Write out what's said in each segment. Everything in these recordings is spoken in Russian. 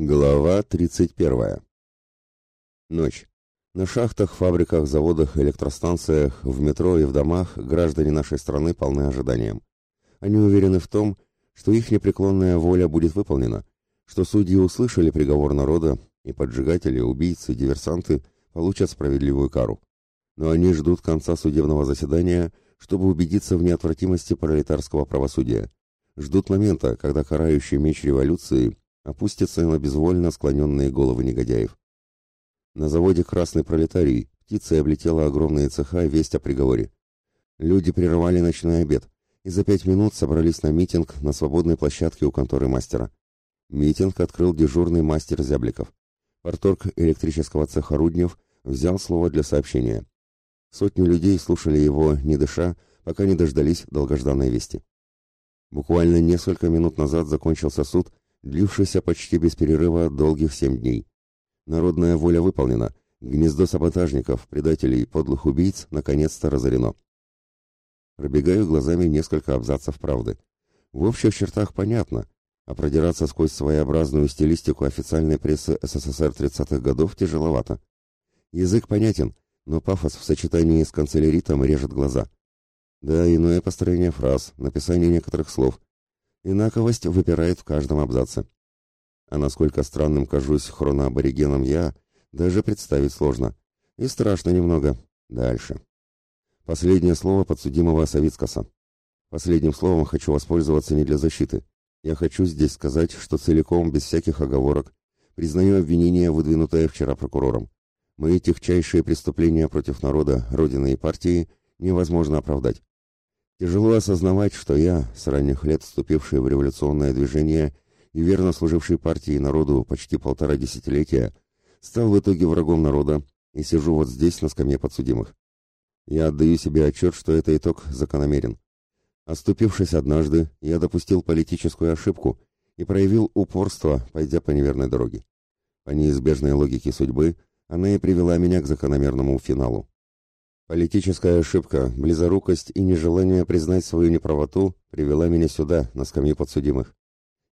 Глава 31. Ночь. На шахтах, фабриках, заводах, электростанциях, в метро и в домах граждане нашей страны полны ожиданием. Они уверены в том, что их непреклонная воля будет выполнена, что судьи услышали приговор народа, и поджигатели, убийцы, диверсанты получат справедливую кару. Но они ждут конца судебного заседания, чтобы убедиться в неотвратимости пролетарского правосудия. Ждут момента, когда карающий меч революции опустятся на безвольно склоненные головы негодяев. На заводе «Красный пролетарий» птицей облетела огромные цеха весть о приговоре. Люди прерывали ночной обед и за пять минут собрались на митинг на свободной площадке у конторы мастера. Митинг открыл дежурный мастер Зябликов. Порторг электрического цеха Руднев взял слово для сообщения. Сотни людей слушали его, не дыша, пока не дождались долгожданной вести. Буквально несколько минут назад закончился суд длившийся почти без перерыва долгих семь дней. Народная воля выполнена, гнездо саботажников, предателей, подлых убийц наконец-то разорено. Пробегаю глазами несколько абзацев правды. В общих чертах понятно, а продираться сквозь своеобразную стилистику официальной прессы СССР 30-х годов тяжеловато. Язык понятен, но пафос в сочетании с канцеляритом режет глаза. Да, иное построение фраз, написание некоторых слов, Инаковость выпирает в каждом абзаце. А насколько странным кажусь хроноаборигеном я, даже представить сложно. И страшно немного. Дальше. Последнее слово подсудимого Савицкаса. Последним словом хочу воспользоваться не для защиты. Я хочу здесь сказать, что целиком, без всяких оговорок, признаю обвинение, выдвинутое вчера прокурором. Мои техчайшие преступления против народа, Родины и партии невозможно оправдать. Тяжело осознавать, что я, с ранних лет вступивший в революционное движение и верно служивший партии и народу почти полтора десятилетия, стал в итоге врагом народа и сижу вот здесь, на скамье подсудимых. Я отдаю себе отчет, что это итог закономерен. Оступившись однажды, я допустил политическую ошибку и проявил упорство, пойдя по неверной дороге. По неизбежной логике судьбы она и привела меня к закономерному финалу. Политическая ошибка, близорукость и нежелание признать свою неправоту привела меня сюда, на скамью подсудимых.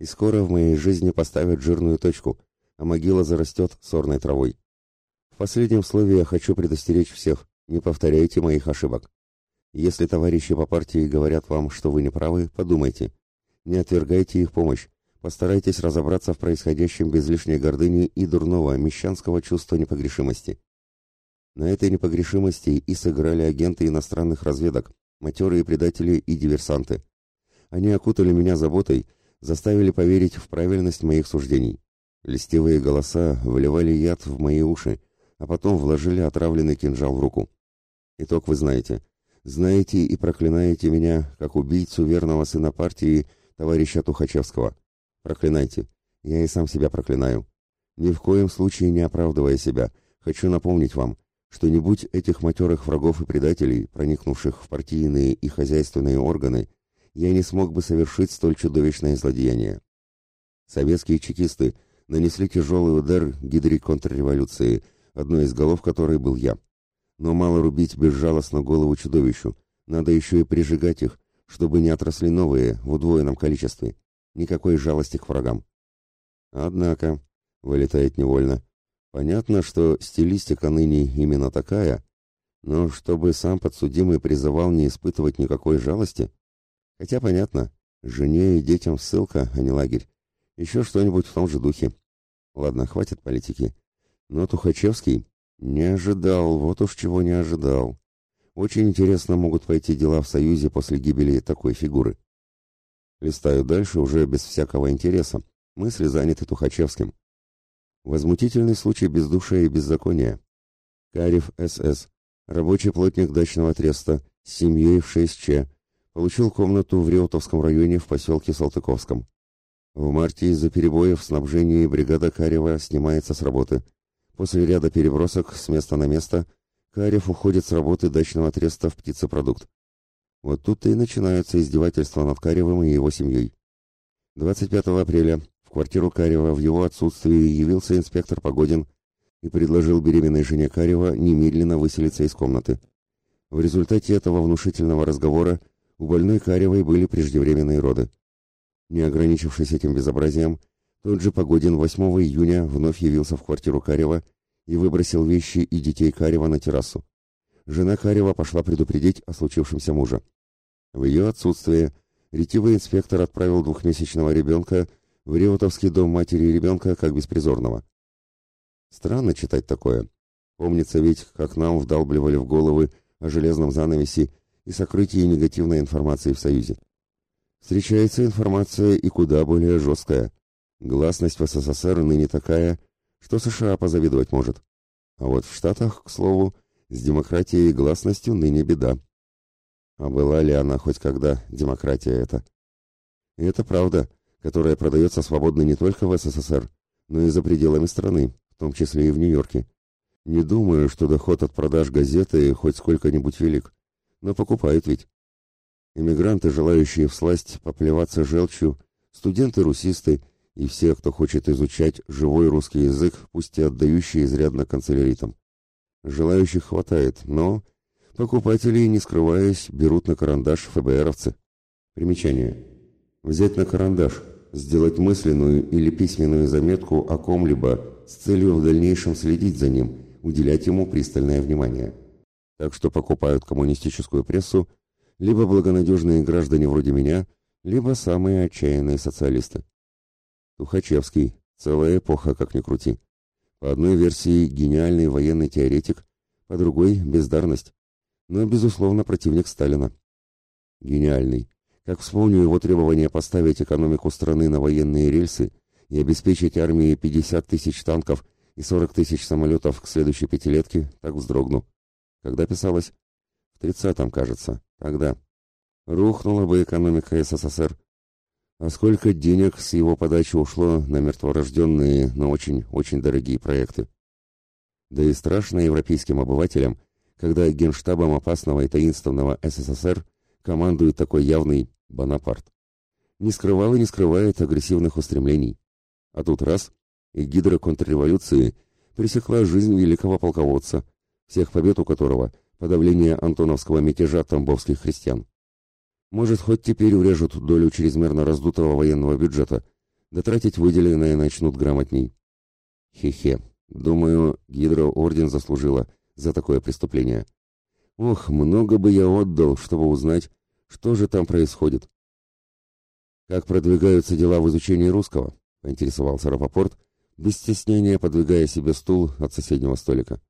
И скоро в моей жизни поставят жирную точку, а могила зарастет сорной травой. В последнем слове я хочу предостеречь всех, не повторяйте моих ошибок. Если товарищи по партии говорят вам, что вы не правы, подумайте. Не отвергайте их помощь, постарайтесь разобраться в происходящем без лишней гордыни и дурного, мещанского чувства непогрешимости. На этой непогрешимости и сыграли агенты иностранных разведок, матерые предатели и диверсанты. Они окутали меня заботой, заставили поверить в правильность моих суждений. Листевые голоса вливали яд в мои уши, а потом вложили отравленный кинжал в руку. Итог вы знаете. Знаете и проклинаете меня, как убийцу верного сына партии, товарища Тухачевского. Проклинайте. Я и сам себя проклинаю. Ни в коем случае не оправдывая себя, хочу напомнить вам, что не будь этих матерых врагов и предателей, проникнувших в партийные и хозяйственные органы, я не смог бы совершить столь чудовищное злодеяние. Советские чекисты нанесли тяжелый удар гидре контрреволюции, одной из голов которой был я. Но мало рубить безжалостно голову чудовищу, надо еще и прижигать их, чтобы не отросли новые в удвоенном количестве. Никакой жалости к врагам. Однако, вылетает невольно, Понятно, что стилистика ныне именно такая, но чтобы сам подсудимый призывал не испытывать никакой жалости, хотя понятно, жене и детям ссылка, а не лагерь, еще что-нибудь в том же духе. Ладно, хватит политики. Но Тухачевский не ожидал, вот уж чего не ожидал. Очень интересно могут пойти дела в Союзе после гибели такой фигуры. Листаю дальше уже без всякого интереса. Мысли заняты Тухачевским. Возмутительный случай бездушия и беззакония. Карев СС, рабочий плотник дачного треста, с семьей в 6Ч, получил комнату в Реутовском районе в поселке Салтыковском. В марте из-за перебоев в снабжении бригада Карева снимается с работы. После ряда перебросок с места на место Карев уходит с работы дачного треста в птицепродукт. Вот тут-то и начинаются издевательства над Каревым и его семьей. 25 апреля квартиру Карева в его отсутствии явился инспектор Погодин и предложил беременной жене Карева немедленно выселиться из комнаты. В результате этого внушительного разговора у больной Каревой были преждевременные роды. Не ограничившись этим безобразием, Тот же Погодин 8 июня вновь явился в квартиру Карева и выбросил вещи и детей Карева на террасу. Жена Карева пошла предупредить о случившемся мужа. В ее отсутствие ретивый инспектор отправил двухмесячного ребенка в Реутовский дом матери и ребенка как беспризорного. Странно читать такое. Помнится ведь, как нам вдалбливали в головы о железном занавесе и сокрытии негативной информации в Союзе. Встречается информация и куда более жесткая. Гласность в СССР ныне такая, что США позавидовать может. А вот в Штатах, к слову, с демократией и гласностью ныне беда. А была ли она хоть когда, демократия эта? И это правда, которая продается свободно не только в СССР, но и за пределами страны, в том числе и в Нью-Йорке. Не думаю, что доход от продаж газеты хоть сколько-нибудь велик, но покупают ведь. Иммигранты, желающие всласть поплеваться желчью, студенты-русисты и все, кто хочет изучать живой русский язык, пусть и отдающие изрядно канцеляритам. Желающих хватает, но покупатели, не скрываясь, берут на карандаш ФБРовцы. Примечание. Взять на карандаш, сделать мысленную или письменную заметку о ком-либо с целью в дальнейшем следить за ним, уделять ему пристальное внимание. Так что покупают коммунистическую прессу либо благонадежные граждане вроде меня, либо самые отчаянные социалисты. Тухачевский, целая эпоха, как ни крути. По одной версии гениальный военный теоретик, по другой – бездарность, но, безусловно, противник Сталина. Гениальный. Как вспомню его требование поставить экономику страны на военные рельсы и обеспечить армии 50 тысяч танков и 40 тысяч самолетов к следующей пятилетке, так вздрогну. Когда писалось? В 30-м, кажется. Тогда. Рухнула бы экономика СССР. А сколько денег с его подачи ушло на мертворожденные, но очень-очень дорогие проекты. Да и страшно европейским обывателям, когда генштабом опасного и таинственного СССР командует такой явный Бонапарт. Не скрывал и не скрывает агрессивных устремлений. А тут раз, и гидра контрреволюции пресекла жизнь великого полководца, всех побед у которого – подавление антоновского мятежа тамбовских христиан. Может, хоть теперь урежут долю чрезмерно раздутого военного бюджета, да тратить выделенное начнут грамотней. Хе-хе. Думаю, Гидро орден заслужила за такое преступление. Ох, много бы я отдал, чтобы узнать, что же там происходит. Как продвигаются дела в изучении русского? поинтересовался Рапопорт, без стеснения подвигая себе стул от соседнего столика.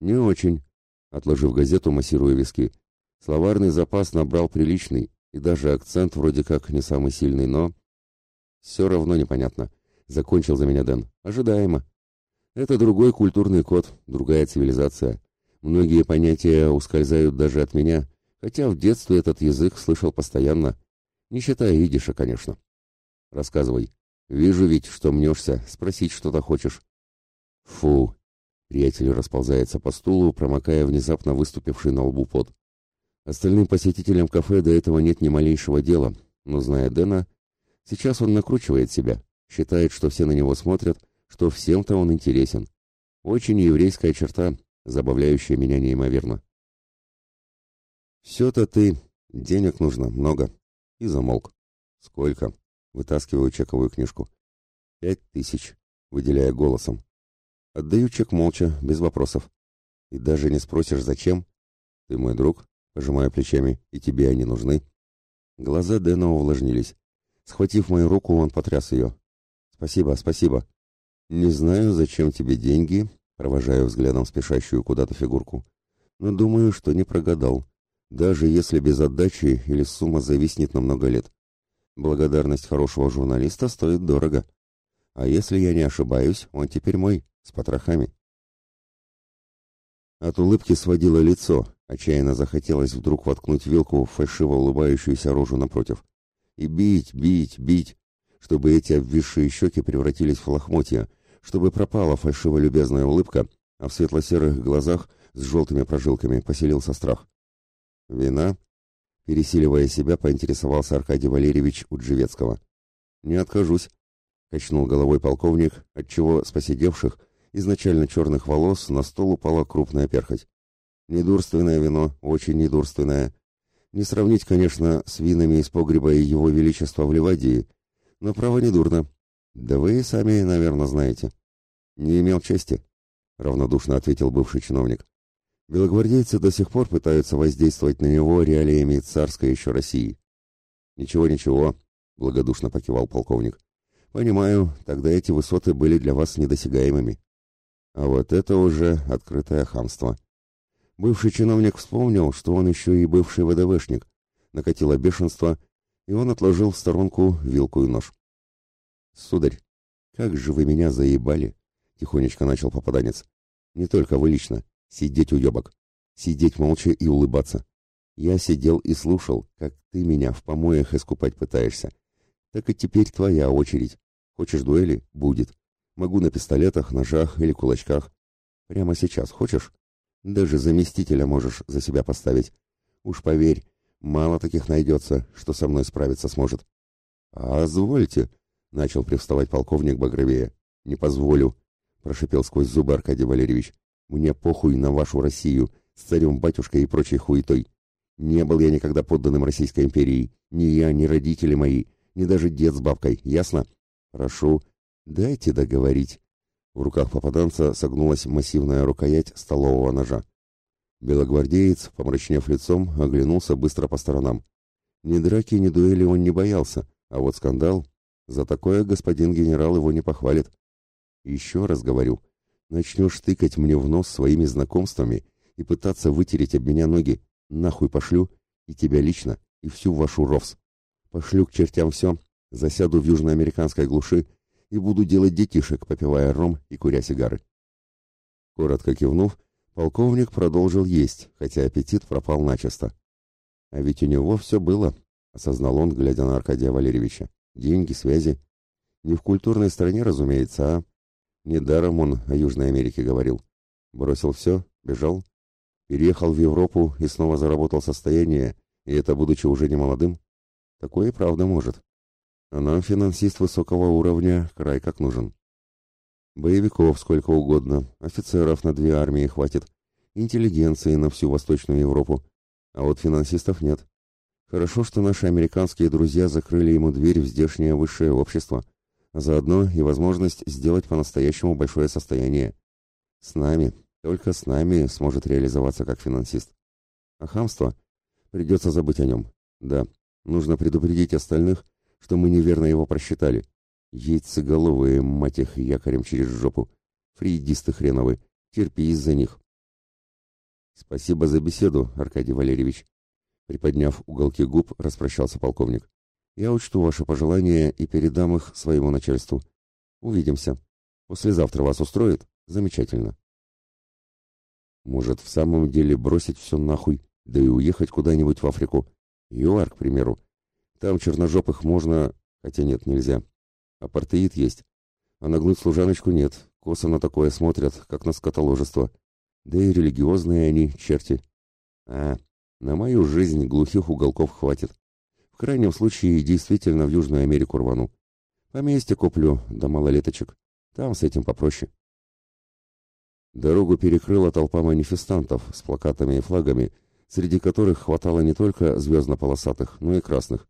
Не очень, отложив газету, массируя виски. Словарный запас набрал приличный, и даже акцент вроде как не самый сильный, но... Все равно непонятно. Закончил за меня Дэн. Ожидаемо. Это другой культурный код, другая цивилизация. Многие понятия ускользают даже от меня, хотя в детстве этот язык слышал постоянно. Не считая идиша, конечно. Рассказывай. Вижу ведь, что мнешься, спросить что-то хочешь. Фу. Приятель расползается по стулу, промокая внезапно выступивший на лбу пот. Остальным посетителям кафе до этого нет ни малейшего дела, но, зная Дэна, сейчас он накручивает себя, считает, что все на него смотрят, что всем-то он интересен. Очень еврейская черта, забавляющая меня неимоверно. «Все-то ты. Денег нужно много». И замолк. «Сколько?» Вытаскиваю чековую книжку. «Пять тысяч», выделяя голосом. Отдаю чек молча, без вопросов. И даже не спросишь, зачем. Ты мой друг, пожимая плечами, и тебе они нужны. Глаза Дэна увлажнились. Схватив мою руку, он потряс ее. «Спасибо, спасибо. Не знаю, зачем тебе деньги», провожая взглядом спешащую куда-то фигурку. «Но думаю, что не прогадал, даже если без отдачи или сумма зависнет на много лет. Благодарность хорошего журналиста стоит дорого. А если я не ошибаюсь, он теперь мой, с потрохами». От улыбки сводило лицо, Отчаянно захотелось вдруг воткнуть вилку в фальшиво улыбающуюся рожу напротив. И бить, бить, бить, чтобы эти обвисшие щеки превратились в лохмотья, чтобы пропала фальшиво-любезная улыбка, а в светло-серых глазах с желтыми прожилками поселился страх. «Вина?» — пересиливая себя, поинтересовался Аркадий Валерьевич у. «Не откажусь», — качнул головой полковник, отчего с посидевших, изначально черных волос, на стол упала крупная перхоть. Недурственное вино, очень недурственное. Не сравнить, конечно, с винами из погреба и его величества в Ливадии, но право недурно. Да вы и сами, наверное, знаете. Не имел чести, равнодушно ответил бывший чиновник. Белогвардейцы до сих пор пытаются воздействовать на него реалиями царской еще России. Ничего, ничего, благодушно покивал полковник. Понимаю, тогда эти высоты были для вас недосягаемыми. А вот это уже открытое хамство. Бывший чиновник вспомнил, что он еще и бывший ВДВшник. Накатило бешенство, и он отложил в сторонку вилку и нож. «Сударь, как же вы меня заебали!» — тихонечко начал попаданец. «Не только вы лично. Сидеть уебок. Сидеть молча и улыбаться. Я сидел и слушал, как ты меня в помоях искупать пытаешься. Так и теперь твоя очередь. Хочешь дуэли? Будет. Могу на пистолетах, ножах или кулачках. Прямо сейчас хочешь? Даже заместителя можешь за себя поставить. Уж поверь, мало таких найдется, что со мной справиться сможет. А «Позвольте», — начал привставать полковник Багровея. «Не позволю», — прошипел сквозь зубы Аркадий Валерьевич. «Мне похуй на вашу Россию с царем-батюшкой и прочей хуетой. Не был я никогда подданным Российской империи. Ни я, ни родители мои, ни даже дед с бабкой. Ясно? Прошу, «Дайте договорить». В руках попаданца согнулась массивная рукоять столового ножа. Белогвардеец, помрачнев лицом, оглянулся быстро по сторонам. Ни драки, ни дуэли он не боялся, а вот скандал... За такое господин генерал его не похвалит. Еще раз говорю, начнешь тыкать мне в нос своими знакомствами и пытаться вытереть об меня ноги, нахуй пошлю, и тебя лично, и всю вашу РОВС. Пошлю к чертям все, засяду в южноамериканской глуши и буду делать детишек, попивая ром и куря сигары. Коротко кивнув, полковник продолжил есть, хотя аппетит пропал начисто. А ведь у него все было, осознал он, глядя на Аркадия Валерьевича. Деньги, связи. Не в культурной стране, разумеется, а... Недаром он о Южной Америке говорил. Бросил все, бежал, переехал в Европу и снова заработал состояние, и это будучи уже не молодым. Такое и правда может. А нам финансист высокого уровня край как нужен. Боевиков сколько угодно, офицеров на две армии хватит, интеллигенции на всю Восточную Европу, а вот финансистов нет. Хорошо, что наши американские друзья закрыли ему дверь в здешнее высшее общество, а заодно и возможность сделать по-настоящему большое состояние. С нами, только с нами сможет реализоваться как финансист. А хамство? Придется забыть о нем. Да, нужно предупредить остальных, что мы неверно его просчитали. Яйцеголовые, мать их, якорем через жопу. Фридисты хреновы. Терпи из-за них. Спасибо за беседу, Аркадий Валерьевич. Приподняв уголки губ, распрощался полковник. Я учту ваши пожелания и передам их своему начальству. Увидимся. Послезавтра вас устроит? Замечательно. Может, в самом деле бросить все нахуй, да и уехать куда-нибудь в Африку? ЮАР, к примеру. Там черножопых можно, хотя нет, нельзя. Апартеид есть. А наглыть служаночку нет. Косо на такое смотрят, как на скотоложество. Да и религиозные они, черти. А, на мою жизнь глухих уголков хватит. В крайнем случае, действительно в Южную Америку рвану. Поместье куплю, да малолеточек. Там с этим попроще. Дорогу перекрыла толпа манифестантов с плакатами и флагами, среди которых хватало не только звездно-полосатых, но и красных.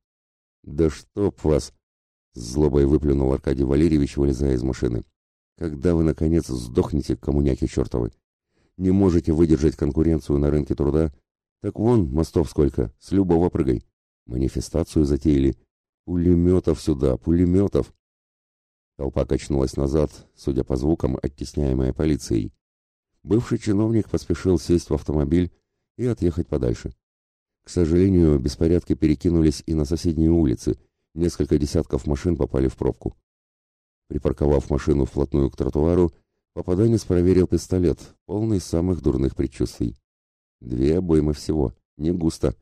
«Да чтоб вас!» — злобой выплюнул Аркадий Валерьевич, вылезая из машины. «Когда вы, наконец, сдохнете, коммуняки чертовы? Не можете выдержать конкуренцию на рынке труда? Так вон, мостов сколько, с любого прыгай. Манифестацию затеяли. Пулеметов сюда, пулеметов!» Толпа качнулась назад, судя по звукам, оттесняемая полицией. Бывший чиновник поспешил сесть в автомобиль и отъехать подальше. К сожалению, беспорядки перекинулись и на соседние улицы. Несколько десятков машин попали в пробку. Припарковав машину вплотную к тротуару, попаданец проверил пистолет, полный самых дурных предчувствий. Две обоймы всего, не густо.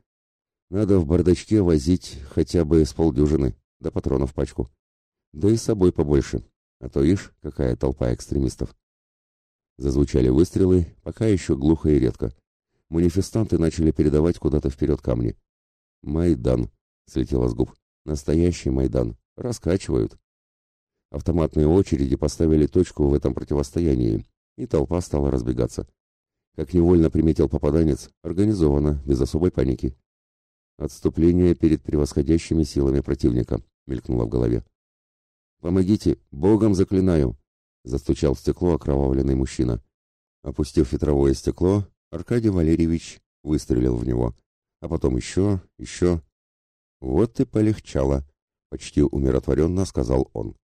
Надо в бардачке возить хотя бы с полдюжины, до патронов пачку. Да и с собой побольше, а то ишь, какая толпа экстремистов. Зазвучали выстрелы, пока еще глухо и редко манифестанты начали передавать куда-то вперед камни. «Майдан», — слетело с губ. «Настоящий Майдан. Раскачивают». Автоматные очереди поставили точку в этом противостоянии, и толпа стала разбегаться. Как невольно приметил попаданец, организовано, без особой паники. «Отступление перед превосходящими силами противника», — мелькнуло в голове. Помогите, богом заклинаю!» Застучал в стекло окровавленный мужчина. Опустив ветровое стекло, Аркадий Валерьевич выстрелил в него. А потом еще, еще. «Вот и полегчало», — почти умиротворенно сказал он.